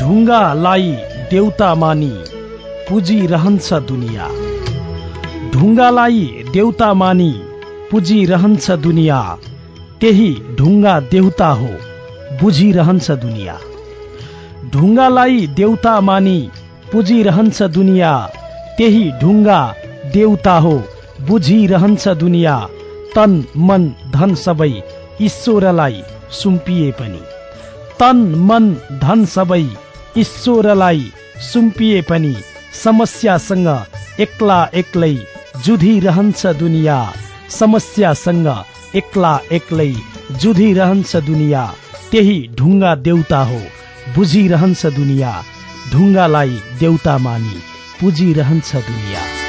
ढुङ्गालाई देउता मानी पुजिरहन्छ दुनियाँ। ढुङ्गालाई देउता मानी पुजिरहन्छ दुनियाँ। त्यही ढुङ्गा देउता हो बुझिरहन्छ दुनियाँ। ढुङ्गालाई देउता मानी पुजिरहन्छ दुनियाँ। त्यही ढुङ्गा देउता हो बुझिरहन्छ दुनियाँ। तन मन धन सबै ईश्वरलाई सुम्पिए पनि। तन मन धन सबै ईश्वरलाई सुम्पिए पनि समस्यासँग एक्ला एक्लै जुधिरहन्छ दुनियाँ। समस्यासँग एक्ला एक्लै जुधिरहन्छ दुनियाँ। त्यही ढुङ्गा देउता हो बुझिरहन्छ दुनियाँ। ढुङ्गालाई देउता मानी पुजिरहन्छ दुनियाँ।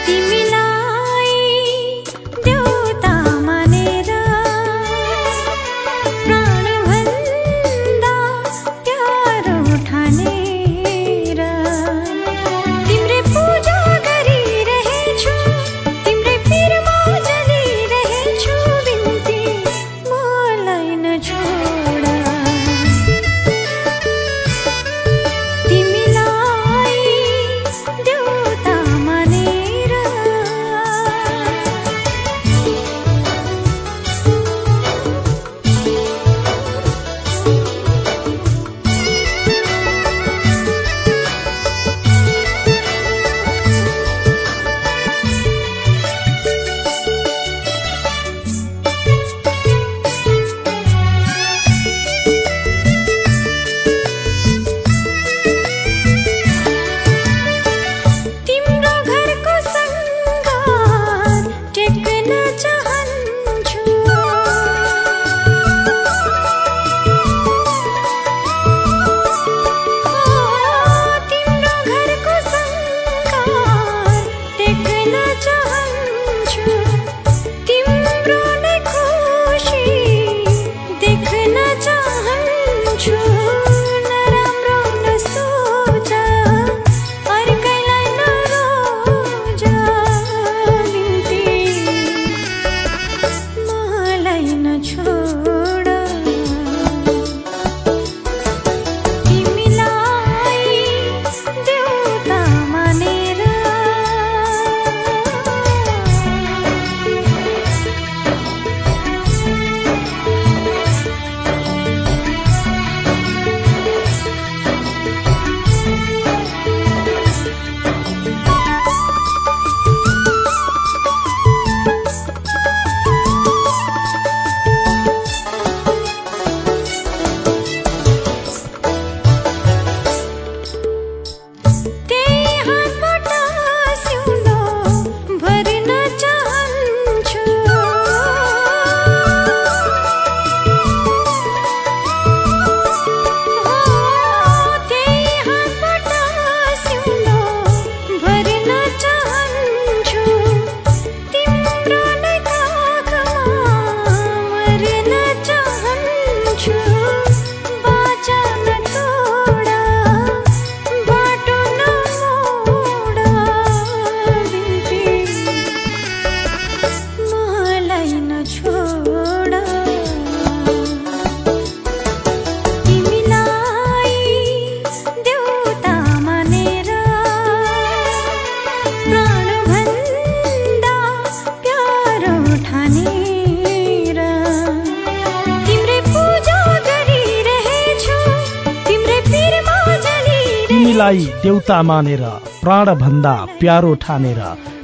तिमीलाई देउता मानेर प्राणभन्दा प्यारो ठानेर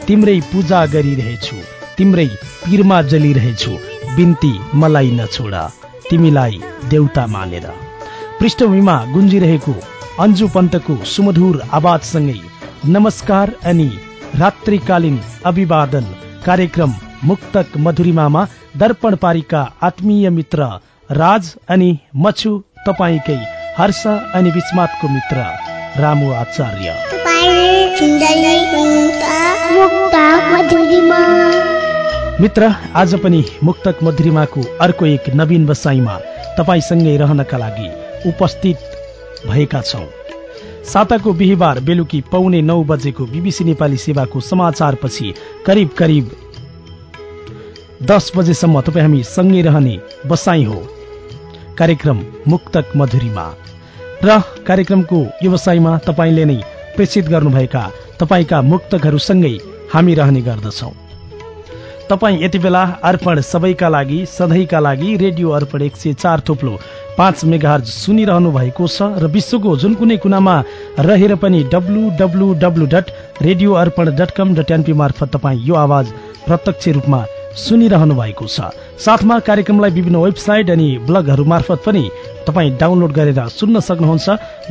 तिम्रै पूजा गरिरहेछु। तिम्रै पिरमा जलिरहेछु। बिन्ती मलाई नछोड। तिमीलाई देउता मानेर। पृष्ठभूमिमा गुन्जिरहेको अन्जु पन्तको सुमधुर आवाजसँगै नमस्कार अनि रात्रिकालीन अभिवादन कार्यक्रम मुक्तक मधुरिमामा दर्पण पारीका आत्मीय मित्र राज अनि मछु तपाईँकै हर्ष अनि विस्मातको मित्र। रामु आचार्य। मित्र आज पनि मुक्तक मधुरिमाको अर्को एक नवीन बसाइमा तपाईँसँगै रहनका लागि उपस्थित भएका छौं। साताको बिहिबार बेलुकी पौने नौ बजेको बीबीसी नेपाली सेवाको समाचारपछि करिब करिब दस बजेसम्म तपाईँ हामी सँगै रहने बसाई हो। कार्यक्रम मुक्तक मधुरीमा। र कार्यक्रमको व्यवसायमा तपाईँले नै प्रेषित गर्नुभएका तपाईँका मुक्तकहरूसँगै हामी रहने गर्दछौँ। तपाईँ यति बेला अर्पण सबैका लागि सधैँका लागि रेडियो अर्पण एक सय चार थोप्लो पाँच मेगाहर्ज सुनिरहनु भएको छ र विश्वको जुन कुनै कुनामा रहेर पनि W W W dot radio Arpan dot com dot NP मार्फत तपाईँ यो आवाज प्रत्यक्ष रूपमा सुनिरहनु भएको छ। साथमा कार्यक्रमलाई विभिन्न वेबसाइट अनि ब्लगहरू मार्फत पनि तपाईँ डाउनलोड गरेर सुन्न सक्नुहुन्छ।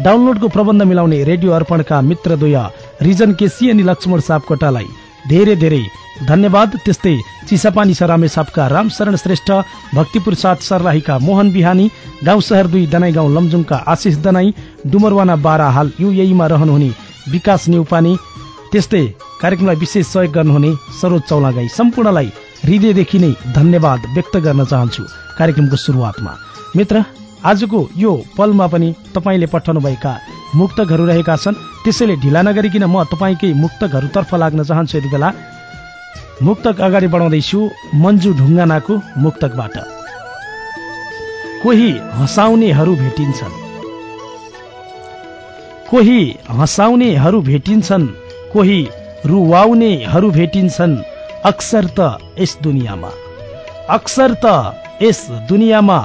डाउनलोडको प्रबन्ध मिलाउने रेडियो अर्पणका मित्रद्वय रिजन केसी अनि लक्ष्मण सापकोटालाई धेरै धेरै धन्यवाद। त्यस्तै चिसापानी सरामे सापका रामशरण श्रेष्ठ भक्तिपुर साथ सर्लाहीका मोहन बिहानी गाउँ शहर दुई दनाई गाउँ लमजुङका आशिष दनाई डुमरवाना बाह्र हाल युएईमा रहनुहुने विकास नेउपानी त्यस्तै कार्यक्रमलाई विशेष सहयोग गर्नुहुने सरोज चौलागाई सम्पूर्णलाई हृदयदेखि नै धन्यवाद व्यक्त गर्न चाहन्छु। कार्यक्रमको सुरुवातमा। मित्र आजको यो पलमा पनि तपाईँले पठाउनुभएका मुक्तकहरू रहेका छन्। त्यसैले ढिला नगरिकन म तपाईँकै मुक्तकहरूतर्फ लाग्न चाहन्छु यति बेला? मुक्तक अगाडि बढाउँदैछु मन्जु ढुङ्गानाको मुक्तकबाट। कोही हँसाउनेहरू भेटिन्छन्। कोही हँसाउनेहरू भेटिन्छन्। कोही रुवाउनेहरू भेटिन्छन्। अक्सर त यस दुनियाँमा। अक्सर त यस दुनियाँमा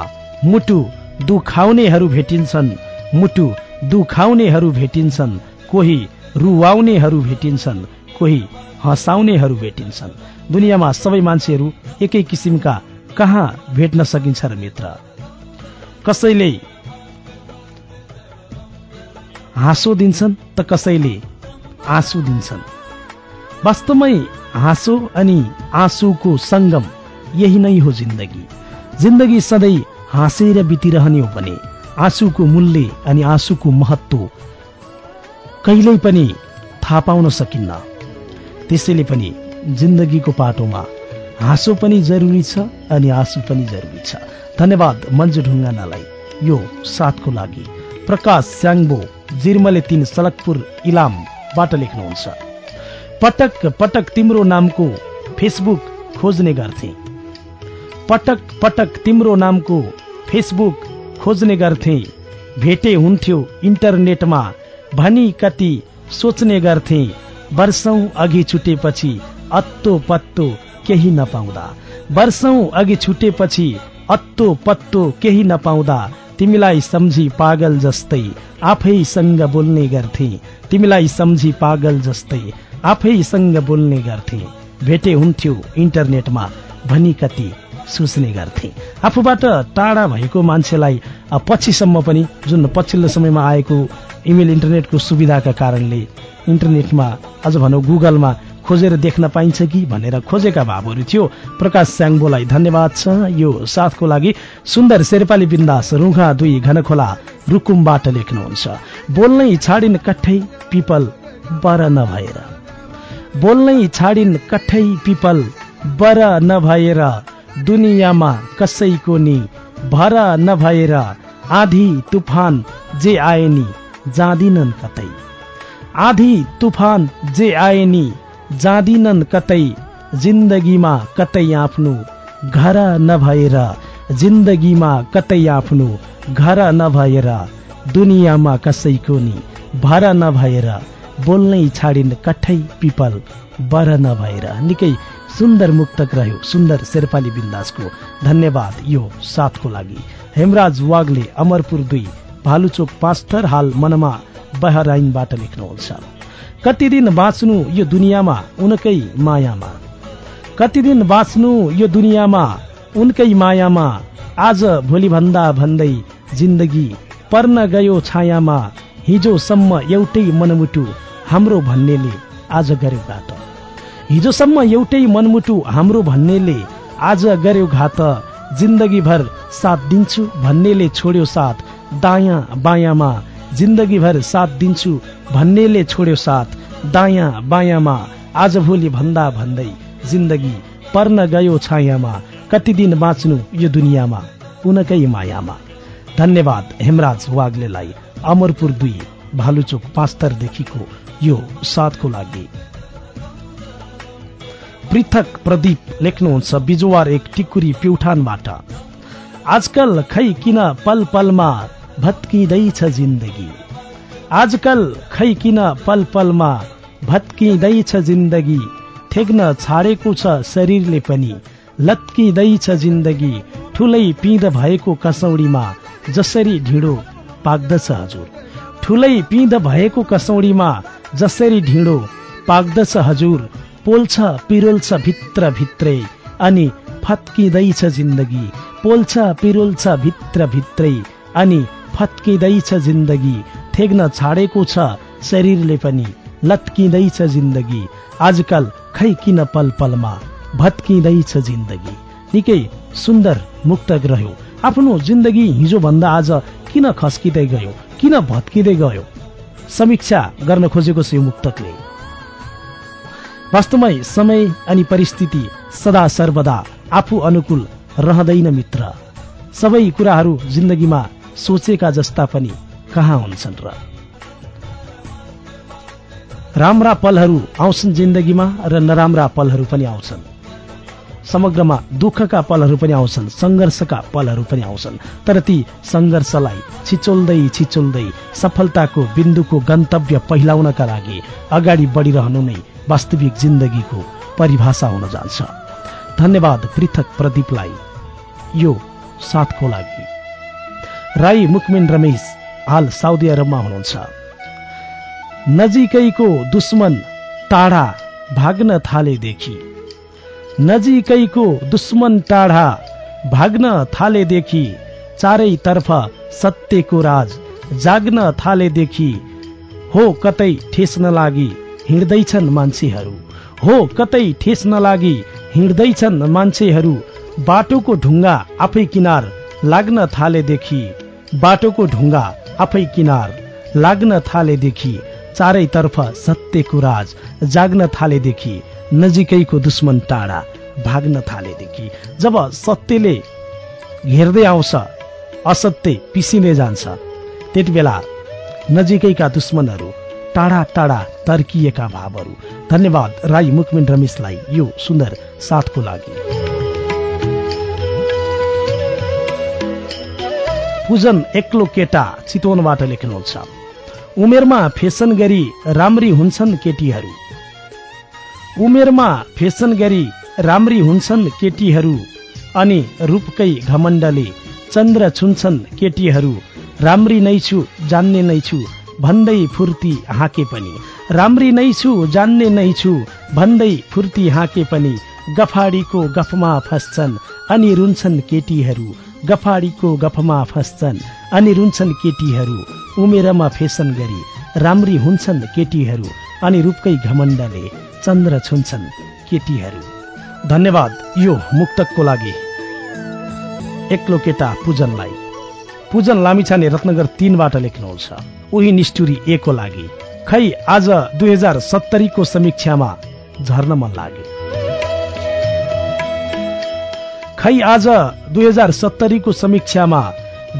मुटु दुखाउनेहरू भेटिन्छन् मुटु दुखाउनेहरू भेटिन्छन् कोही रुवाउनेहरू भेटिन्छन् कोही हँसाउनेहरू भेटिन्छन्। दुनियाँमा सबै मान्छेहरू एकै किसिमका कहाँ भेट्न सकिन्छ र मित्र? कसैले हाँसो दिन्छन् त कसैले आँसु दिन्छन्। वास्तवमै हाँसो अनि आँसुको सङ्गम यही नै हो जिन्दगी। जिन्दगी सधैँ हाँसेर बितिरहने हो भने आँसुको मूल्य अनि आँसुको महत्व कहिल्यै पनि थाहा पाउन सकिन्न। त्यसैले पनि जिन्दगीको पाटोमा हाँसो पनि जरुरी छ अनि आँसु पनि जरुरी छ। धन्यवाद मन्जु ढुङ्गानालाई यो साथको लागि। प्रकाश स्याङ्बो जिर्मले तीन सलकपुर इलामबाट लेख्नुहुन्छ। पटक पटक तिम्रो नामको फेसबुक खोज्ने गर्थे। पटक पटक तिम्रो नामको फेसबुक खोज्ने गर्थे। भेटे हुन्थ्यो इन्टरनेटमा भनी कति सोच्ने गर्थे। वर्षौं अघि छुटेपछि अत्तो पत्तो केही नपाउँदा। वर्षौं अघि छुटेपछि अत्तो पत्तो केही नपाउँदा तिमीलाई सम्झी पागल जस्तै आफैसँग बोल्ने गर्थे। तिमीलाई सम्झी पागल जस्तै आफैसँग बोल्ने गर्थे। भेटे हुन्थ्यो इन्टरनेटमा भनी कति सोच्ने गर्थे। आफूबाट टाढा भएको मान्छेलाई पछिसम्म पनि जुन पछिल्लो समयमा आएको इमेल इन्टरनेटको सुविधाका कारणले इन्टरनेटमा अझ भनौँ गुगलमा खोजेर देख्न पाइन्छ कि भनेर खोजेका भावहरू थियो। प्रकाश स्याङ्बोलाई धन्यवाद छ। यो साथको लागि सुन्दर शेर्पाली बिन्दास रुखा दुई घनखोला रुकुमबाट लेख्नुहुन्छ। बोल्नै छाडिन कठै पिपल बर नभएर। बोल्नै छाडिन कठै पिपल। बर नभएर दुनियाँमा कसैको नि। भर नभएर आधी तुफान जे आए नि जाँदिनन् कतै। आधी तुफान जे आए नि जाँदिनन् कतै। जिन्दगीमा कतै आफ्नो। घर नभएर जिन्दगीमा कतै आफ्नो। घर नभएर दुनियाँमा कसैको नि। भर नभएर बोल्नै छाडिन कठै पिपल। बर नभएर निकै सुन्दर मुक्तक रह्यो सुन्दर शेर्पाली बिन्दासको। धन्यवाद यो साथको लागि। हेमराज वागले अमरपुर दुई भालुचोक पाँचथर हाल मनमा बहराइनबाट लेख्नुहुन्छ। कति दिन बाँच्नु यो दुनियाँमा उनकै मायामा? कति दिन बाँच्नु यो दुनियाँमा उनकै मायामा? आज भोलि भन्दा भन्दै जिन्दगी पर्न गयो छायामा। हिजोसम्म एउटै मनमुटु हाम्रो भन्नेले आज गर्यो घात। हिजोसम्म एउटै मनमुटु हाम्रो भन्नेले आज गर्यो घात। जिन्दगीभर साथ दिन्छु भन्नेले छोड्यो साथ। दायाँ बायाँमा जिन्दगीभर साथ दिन्छु भन्नेले छोड्यो साथ। दायाँ बायाँमा आज भोलि भन्दा भन्दै जिन्दगी पर्न गयो छायामा। कति दिन बाँच्नु यो दुनियाँमा? उनकै मायामा। धन्यवाद हेमराज वाग्लेलाई। अमरपुर दुई भालुचोक पाँचतरदेखिको यो साथको लागि। पृथक प्रदीप लेख्नुहुन्छ बिजुवार एक टिकुरी प्युठानबाट। आजकल खै किन पल पलमा भत्किँदैछ जिन्दगी? आजकल खै किन पल पलमा भत्किँदैछ जिन्दगी? थेग्न छाडेको छ शरीरले पनि लत्किँदैछ जिन्दगी। ठुलै पिँध भएको कसौडीमा जसरी ढिँडो पाक्दछ हजुर। ठुलै पिँध भएको कसौडीमा जसरी ढिँडो पाक्दछ हजुर पोल्छ पिरोल्छ भित्र भित्रै अनि फत्किँदैछ जिन्दगी। पोल्छ पिरोल्छ भित्र भित्रै अनि फत्किँदैछ जिन्दगी। थेग्न छाडेको छ शरीरले पनि लत्किँदैछ जिन्दगी। आजकल खै किन पल पलमा भत्किँदैछ जिन्दगी। निकै सुन्दर मुक्तक रह्यो। आफ्नो जिन्दगी हिजोभन्दा आज किन खस्किँदै गयो? किन भत्किँदै गयो? समीक्षा गर्न खोजेको यो मुक्तकले। वास्तवमै समय अनि परिस्थिति सदा सर्वदा आफू अनुकूल रहँदैन मित्र। सबै कुराहरू जिन्दगीमा सोचेका जस्ता पनि कहाँ हुन्छन् र? राम्रा पलहरू आउँछन् जिन्दगीमा र नराम्रा पलहरू पनि आउँछन्। समग्रमा दुःखका पलहरू पनि आउँछन् सङ्घर्षका पलहरू पनि आउँछन्। तर ती सङ्घर्षलाई छिचोल्दै छिचोल्दै सफलताको बिन्दुको गन्तव्य पहिलाउनका लागि अगाडि बढिरहनु नै वास्तविक जिन्दगीको परिभाषा हुन जान्छ। धन्यवाद पृथक प्रदीपलाई यो साथको लागि। राई मुकमिन रमेश हाल साउदी अरबमा हुनुहुन्छ। नजिकैको दुश्मन टाढा भाग्न थालेदेखि नजिकैको दुश्मन टाढा भाग्न थालेदेखि चारैतर्फ सत्यको राज जाग्न थालेदेखि हो कतै ठेस नलागी हिँड्दैछन् मान्छेहरू। हो कतै ठेस नलागी हिँड्दैछन् मान्छेहरू। बाटोको ढुङ्गा आफै किनार लाग्न थालेदेखि बाटोको ढुङ्गा आफै किनार लाग्न थालेदेखि चारैतर्फ सत्यको राज जाग्न थालेदेखि नजिकैको दुश्मन टाढा भाग्न थालेदेखि जब सत्यले घेर्दै आउँछ असत्य पिसिँदै जान्छ त्यति बेला नजिकैका दुश्मनहरू टाढा टाढा तर्किएका भावहरू। धन्यवाद राई मुकमिन रमेशलाई यो सुन्दर साथको लागि। पूजन एक्लो केटा चितवनबाट लेख्नुहुन्छ उमेरमा फेसन गरी राम्री हुन्छन् केटीहरू। उमेरमा फेसन गरी राम्री हुन्छन् केटीहरू अनि रूपकै घमण्डले चन्द्र छुन्छन् केटीहरू। राम्री नै छु जान्ने नै छु भन्दै फुर्ती हाँके पनि। राम्री नै छु जान्ने नै छु भन्दै फुर्ती हाँके पनि। गफाडीको गफमा फस्छन् अनि रुन्छन् केटीहरू। गफाडीको गफमा फस्छन् अनि रुन्छन् केटीहरू। उमेरमा फेसन गरी राम्री हुन्छन् केटीहरू अनि रूपकै घमण्डले चन्द्र छुन्छन् केटीहरू। धन्यवाद यो मुक्तकको लागि। एक्लो केटा पूजनलाई। पूजन लामिछाने रत्नगर तीनबाट लेख्नुहुन्छ। उही निष्ठुरी एको लागि। खै आज दुई हजार सत्तरीको समीक्षामा झर्न मन लाग्यो। खै आज दुई हजार सत्तरीको समीक्षामा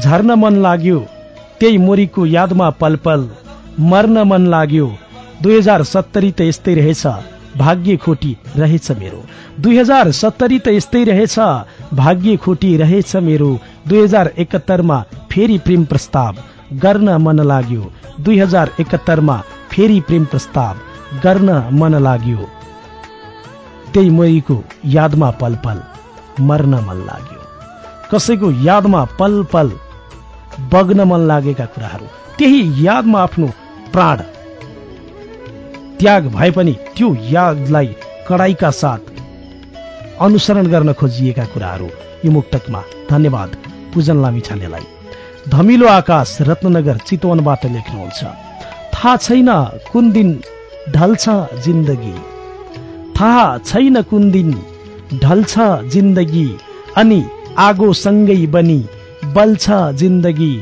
झर्न मन लाग्यो त्यही मोरीको यादमा पलपल मर्न मन लाग्यो। दुई हजार सत्तरी त यस्तै रहेछ। भाग्य खोटी रहेछ मेरो। दुई हजार सत्तरी त यस्तै रहेछ। भाग्य खोटी रहेछ मेरो। दुई हजार एकहत्तरमा फेरि प्रेम प्रस्ताव। गर्न मन लाग्यो। दुई हजार एकहत्तरमा फेरि प्रेम प्रस्ताव। गर्न मन लाग्यो। त्यही मोरीको यादमा पलपल मर्न मन लाग्यो। कसैको यादमा पल पल बग्न मन लागेका कुराहरू। त्यही यादमा आफ्नो प्राण। त्याग भए पनि त्यो यादलाई कडाईका साथ अनुसरण गर्न खोजिएका कुराहरू यो मुक्तकमा। धन्यवाद पूजन लामी छानेलाई। धमिलो आकाश रत्नगर चितवनबाट लेख्नुहुन्छ। थाहा छैन कुन दिन ढल्छ जिन्दगी। थाहा छैन कुन दिन ढल्छ जिन्दगी। अनि आगोसँगै बनी बल्छ जिन्दगी।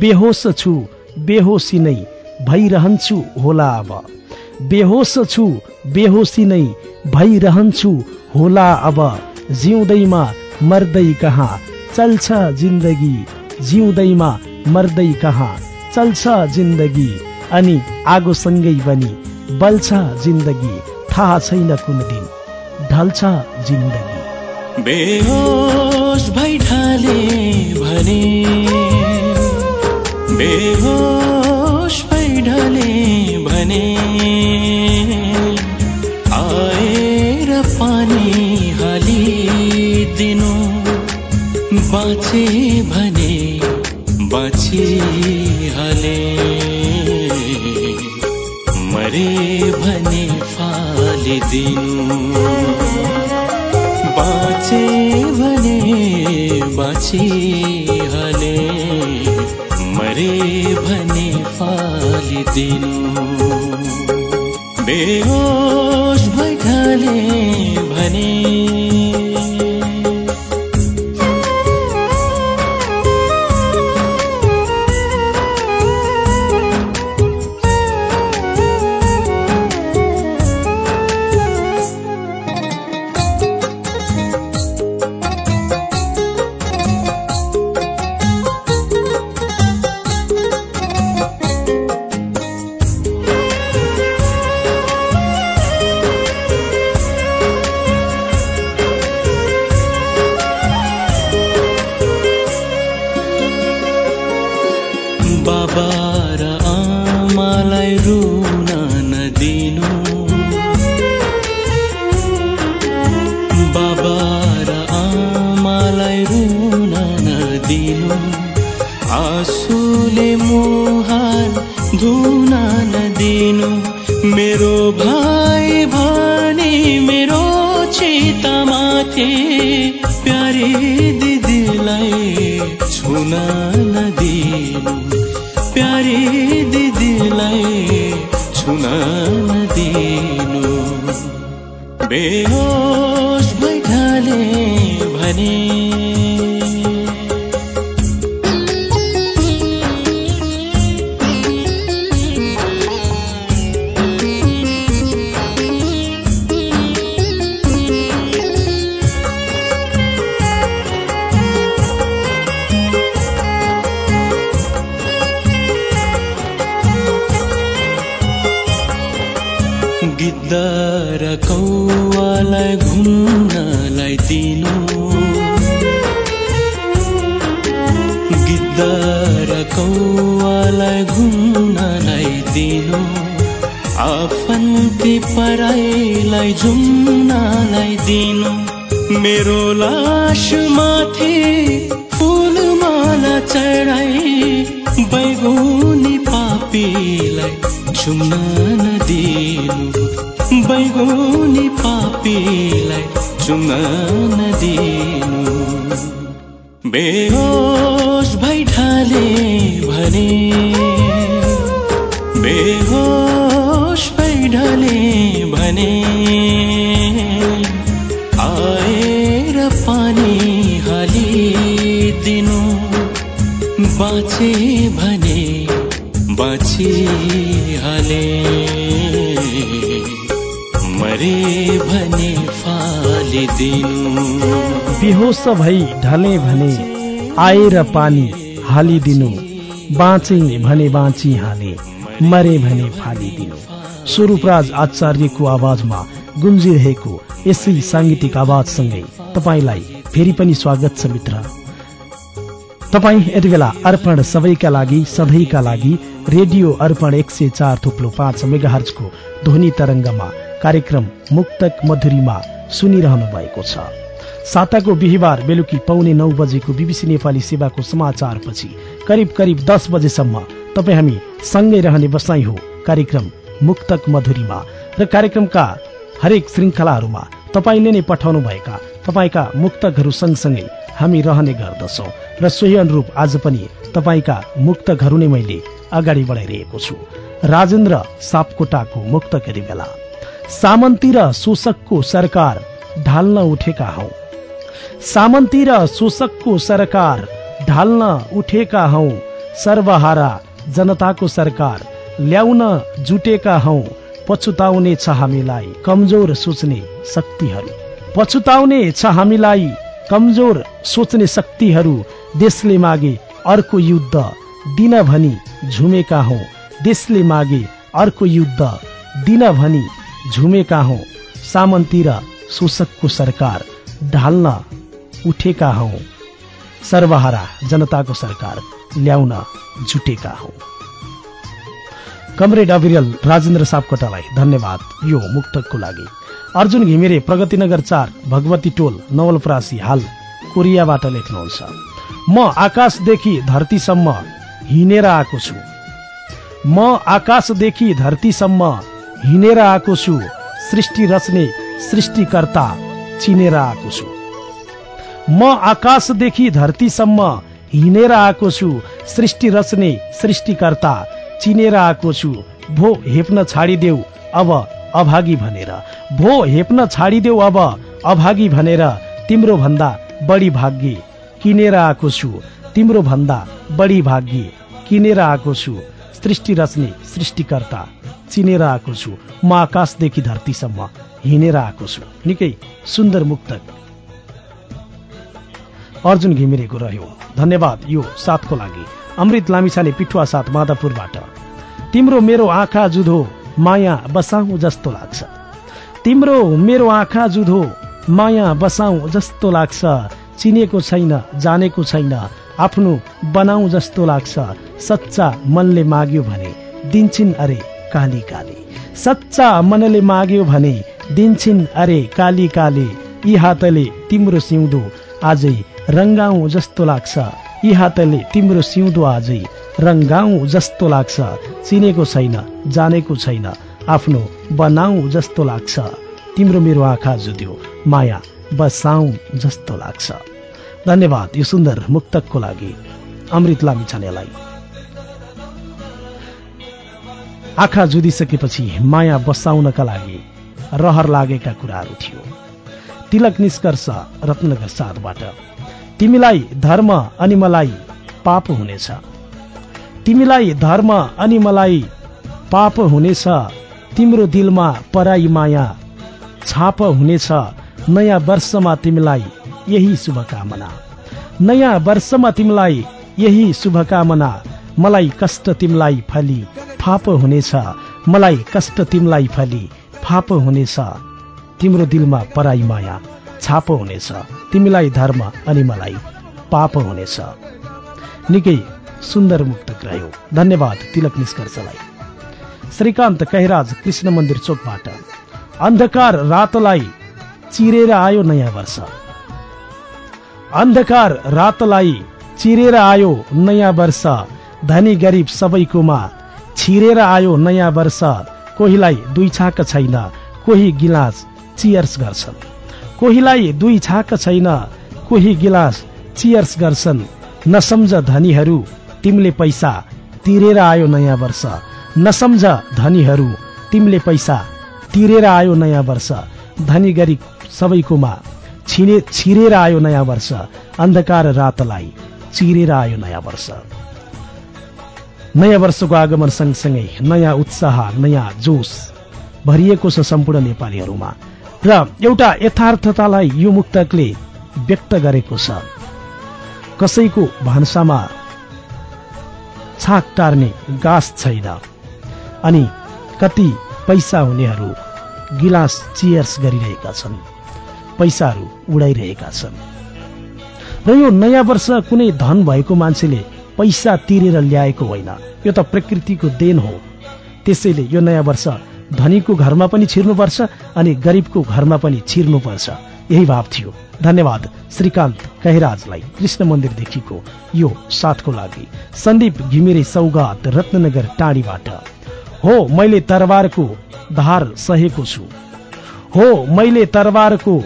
बेहोस छु बेहोसी नै भइरहन्छु होला अब। बेहोस छु बेहोसी नै भइरहन्छु होला अब। जिउँदैमा मर्दै कहाँ चल्छ जिन्दगी? जिउँदैमा मर्दै कहाँ चल्छ जिन्दगी? अनि आगोसँगै बनी बल्छ जिन्दगी थाहा छैन कुन दिन ढल्छ जिन्दगी। बेहोस भने ढले भने दिनु मेरो लास माथि फुलमाला चढाई बैगुनी पापीलाई छुम्न नदिनु बैगुनी पापीलाई छुम्न नदिनु बेहोस भई भने बेहोस भई भने बाँचे भने बाँचिहाले मरे भने फालिदिनु। बेहोस भई ढले भने आएर पानी हालिदिनु। बाँचे भने बाँची हाले मरे भने फालिदिनु। स्वरूपराज आचार्यको आवाजमा गुन्जिरहेको यसै साङ्गीतिक आवाजसँगै तपाईँलाई फेरि पनि स्वागत छ मित्र। तपाईँ यति बेला अर्पण सबैका लागि सधैँका लागि रेडियो अर्पण एक सय चार थुप्लो पाँच मेगाहर्जको ध्वनि तरङ्गमा कार्यक्रम मुक्तक मधुरीमा सुनिरहनु भएको छ। साताको बिहिबार बेलुकी पाउने नौ बजेको बीबीसी नेपाली सेवाको समाचारपछि करिब करिब दस बजेसम्म तपाईँ हामी सँगै रहने बसाइ हो कार्यक्रम मुक्तक मधुरीमा र कार्यक्रमका हरेक श्रृङ्खलाहरूमा तपाईँले नै पठाउनु भएका तपाईँका मुक्तकहरू सँगसँगै हामी रहने गर्दछौ। र सोही अनुरूप आज पनि तपाईँका मुक्तकहरू नै मैले अगाडि बढाइरहेको छु। राजेन्द्र सापकोटाको मुक्तक यति बेला सामन्ती र शोषकको सरकार ढाल्न उठेका हौ। सामन्ती र शोषकको सरकार ढाल्न उठेका हौ। सर्वहारा जनताको सरकार ल्याउन जुटेका हौ। पछुताउने छ हामीलाई कमजोर सोच्ने शक्तिहरू। पछुताउने छ हामीलाई कमजोर सोच्ने शक्तिहरू देशले मागे अर्को युद्ध दिन भनी झुमेका हौ। देशले मागे अर्को युद्ध दिन भनी झुमेका हौ। सामन्ती र शोषकको सरकार ढाल्न उठेका हौ। सर्वहारा जनताको सरकार ल्याउन जुटेका हौ। कमरेड अविरल राजेन्द्र सापकोटालाई धन्यवाद। यो मुक्तकको लागि। अर्जुन घिमिरे प्रगतिनगर चार भगवती टोल नवलपरासी हाल कोरियाबाट लेख्नुहुन्छ। म आकाशदेखि धरतीसम्म हिँडेर आएको छु। म आकाशदेखि धरतीसम्म हिँडेर आएको छु। सृष्टि रच्ने सृष्टिकर्ता चिनेर आएको छु। म आकाशदेखि धरतीसम्म हिँडेर आएको छु। सृष्टि रच्ने सृष्टिकर्ता चिनेर आएको छु। भो हेप्न छाडिदेऊ अब अभागी भनेर। भो हेप्न छाडिदेऊ अब अभागी भनेर। तिम्रो भन्दा बढी भाग्य किनेर आएको छु। तिम्रो भन्दा बढी भाग्य किनेर आएको छु। सृष्टि रच्ने सृष्टिकर्ता चिनेर आएको छु। म आकाशदेखि धरतीसम्म हिँडेर आएको छु। निकै सुन्दर मुक्तक अर्जुन घिमिरेको रह्यो। धन्यवाद यो साथको लागि। अमृत लामिछाने पिठुवा साथ माधवपुरबाट। तिम्रो मेरो आँखा जुधो माया बसाउ जस्तो लाग्छ। तिम्रो मेरो आँखा जुधो माया बसाउ जस्तो लाग्छ। चिनेको छैन जानेको छैन आफ्नो बनाऊ जस्तो लाग्छ। सच्चा मनले माग्यो भने दिन्छन् अरे काली काली। सच्चा मनले माग्यो भने दिन्छन् अरे काली काली। यी हातले तिम्रो सिउँदो आजै रङ्गाउँ जस्तो लाग्छ। यी हातले तिम्रो सिउँदो आजै रङ्गाउँ जस्तो लाग्छ। चिनेको छैन जानेको छैन। आफ्नो बनाऊ जस्तो लाग्छ। तिम्रो मेरो आँखा जुद्यो माया बसाउँ जस्तो लाग्छ। धन्यवाद यो सुन्दर मुक्तकको लागि अमृत लामी छानेलाई। आँखा जुदिसकेपछि माया बसाउनका लागि रहर लागेका कुराहरू थियो। तिलक निष्कर्ष रत्नगर साथबाट तिमीलाई धर्म अनि मलाई पाप हुनेछ। तिमीलाई धर्म अनि मलाई पाप हुनेछ। तिम्रो दिलमा पराई माया छाप हुनेछ। नयाँ वर्षमा तिमीलाई यही शुभकामना। नयाँ वर्षमा तिमीलाई यही शुभकामना। मलाई कष्ट तिमीलाई फली फाप हुनेछ। मलाई कष्ट तिमीलाई फली फाप हुनेछ। तिम्रो दिलमा पराई माया छाप हुनेछ। तिमीलाई धर्म अनि मलाई पाप हुनेछ। निकै सुन्दर मुक्तक रह्यो धन्यवाद तिलक निष्कर्षलाई। श्रीकान्त कैराज कृष्ण मन्दिर चोकबाट। अन्धकार रातलाई चिरेर आयो नयाँ वर्ष। अन्धकार रातलाई चिरेर आयो नयाँ वर्ष। धनी गरिब सबैकोमा छिरेर आयो नयाँ वर्ष। कोहीलाई दुई छाक छैन कोही गिलास चियर्स गर्छन्। कोहीलाई दुई छाक छैन। कोही गिलास चियर्स गर्छन्। नसम्झ धनीहरू तिमीले पैसा तिरेर आयो नयाँ वर्ष। नसम्झ धनीहरू तिमीले पैसा तिरेर आयो नयाँ वर्ष। धनी गरी सबैकोमा छिने छिरेर आयो नयाँ वर्ष। अन्धकार रातलाई चिरेर आयो नयाँ वर्ष। नयाँ वर्षको आगमन सँगसँगै नयाँ उत्साह नयाँ जोस भरिएको छ सम्पूर्ण नेपालीहरूमा। र एउटा यथार्थतालाई यो मुक्तकले व्यक्त गरेको छ। कसैको भान्सामा छाक टार्ने गाँस छैन अनि कति पैसा हुनेहरू गिलास चियर्स गरिरहेका छन् पैसाहरू उडाइरहेका छन्। र यो नयाँ वर्ष कुनै धन भएको मान्छेले पैसा तिरेर ल्याएको होइन यो त प्रकृतिको देन हो। त्यसैले यो नयाँ वर्ष धनीको घरमा पनि छिर्नुपर्छ अनि गरिबको घरमा पनि छिर्नुपर्छ। यही भाव थियो। धन्यवाद। श्रीकान्त कैराजलाई कृष्ण मन्दिरदेखिको यो साथको लागि। सन्दीप घिमिरे सौगात रत्नगर टाढीबाट। हो मैले तरबारको धार सहेको छु। हो मैले तरबारको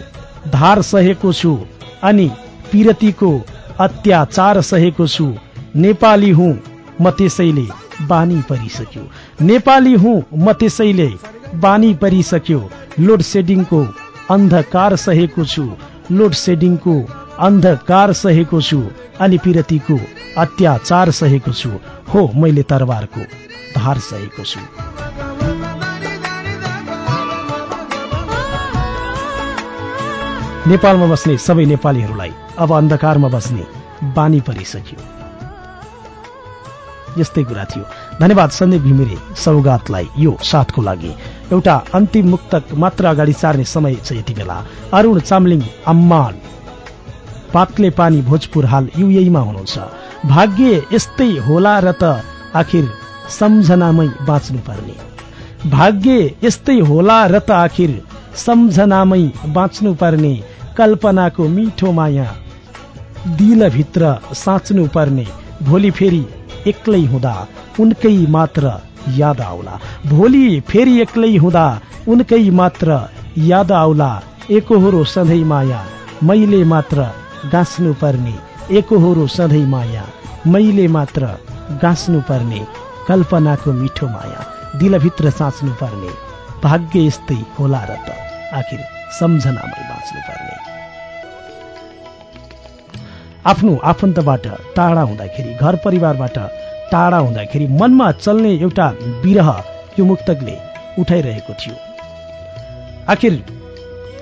धार सहेको छु अनि पिरतीको अत्याचार सहेको छु। नेपाली हुँ। म त्यसैले बानी परिसक्यो। नेपाली हुँ म त्यसैले बानी परिसक्यो। लोड सेडिङको अन्धकार सहेको छु। लोड सेडिङको अन्धकार सहेको छु। अनि पिरतीको अत्याचार सहेको छु। हो मैले तरबारको धार सहेको छु। नेपालमा बस्ने सबै नेपालीहरूलाई अब अन्धकारमा बस्ने बानी परिसक्यो। यस्तै कुरा थियो। धन्यवाद सन्दीप घिमिरे सौगातलाई यो साथको लागि। एउटा अन्तिम मुक्तक मात्र अगाडि सार्ने समय छ यति बेला। अरूण चामलिङ अम्मान। पातले पानी भोजपुर हाल युएमा हुनुहुन्छ। भाग्य यस्तै होला र त आखिर सम्झनामै बाँच्नुपर्ने। भाग्य यस्तै होला र त आखिर सम्झनामै बाँच्नुपर्ने। कल्पनाको मिठो माया दिलभित्र साँच्नु पर्ने भोलि फेरि एक्लै हुँदा उनकै मात्र याद आउला भोलि फेरि एक्लै हुँदा उनकै मात्र याद आउला एकहोरो सधैँ माया मैले मात्र गाँच्नु पर्ने एकहोरो सधैँ माया मैले मात्र गाँच्नु पर्ने कल्पनाको मिठो माया दिलभित्र साँच्नु पर्ने भाग्य यस्तै होला र त। आखिर सम्झनामै बाँच्नु पर्ने आफ्नो आफन्तबाट टाढा हुँदाखेरि घर परिवारबाट टाढा हुँदाखेरि मनमा चल्ने एउटा विरह यो मुक्तकले उठाइरहेको थियो। आखिर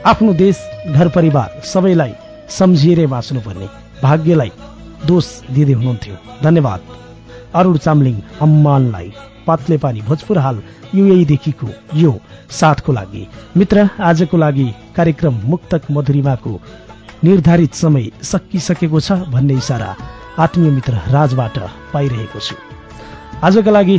आफ्नो देश घर परिवार सबैलाई सम्झिएरै बाँच्नुपर्ने भाग्यलाई दोष दिँदै हुनुहुन्थ्यो। धन्यवाद। अरूण चामलिङ अम्मानलाई पातले पानी भोजपुर हाल युएदेखिको यो साथको लागि। मित्र आजको लागि कार्यक्रम मुक्तक मधुरिमाको निर्धारित समय सकिसकेको छ भन्ने इसारा आत्मीय मित्र राजबाट पाइरहेको छु। आजका लागि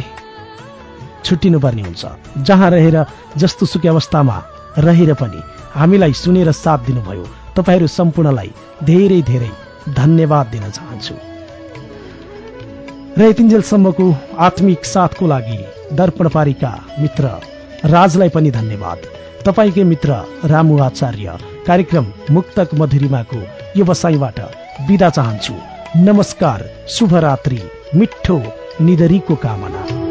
छुट्टिनुपर्ने हुन्छ। जहाँ रहेर जस्तो सुकै अवस्थामा रहेर पनि हामीलाई सुनेर साथ दिनुभयो तपाईँहरू सम्पूर्णलाई धेरै धेरै धन्यवाद दिन चाहन्छु। र यतिन्जेलसम्मको आत्मिक साथको लागि दर्पण पारिका मित्र राजलाई पनि धन्यवाद। तपाईँकै मित्र रामु आचार्य कार्यक्रम मुक्तक मधुरिमाको व्यवसायबाट बिदा चाहन्छु। नमस्कार शुभरात्रि मिठो निदरीको कामना।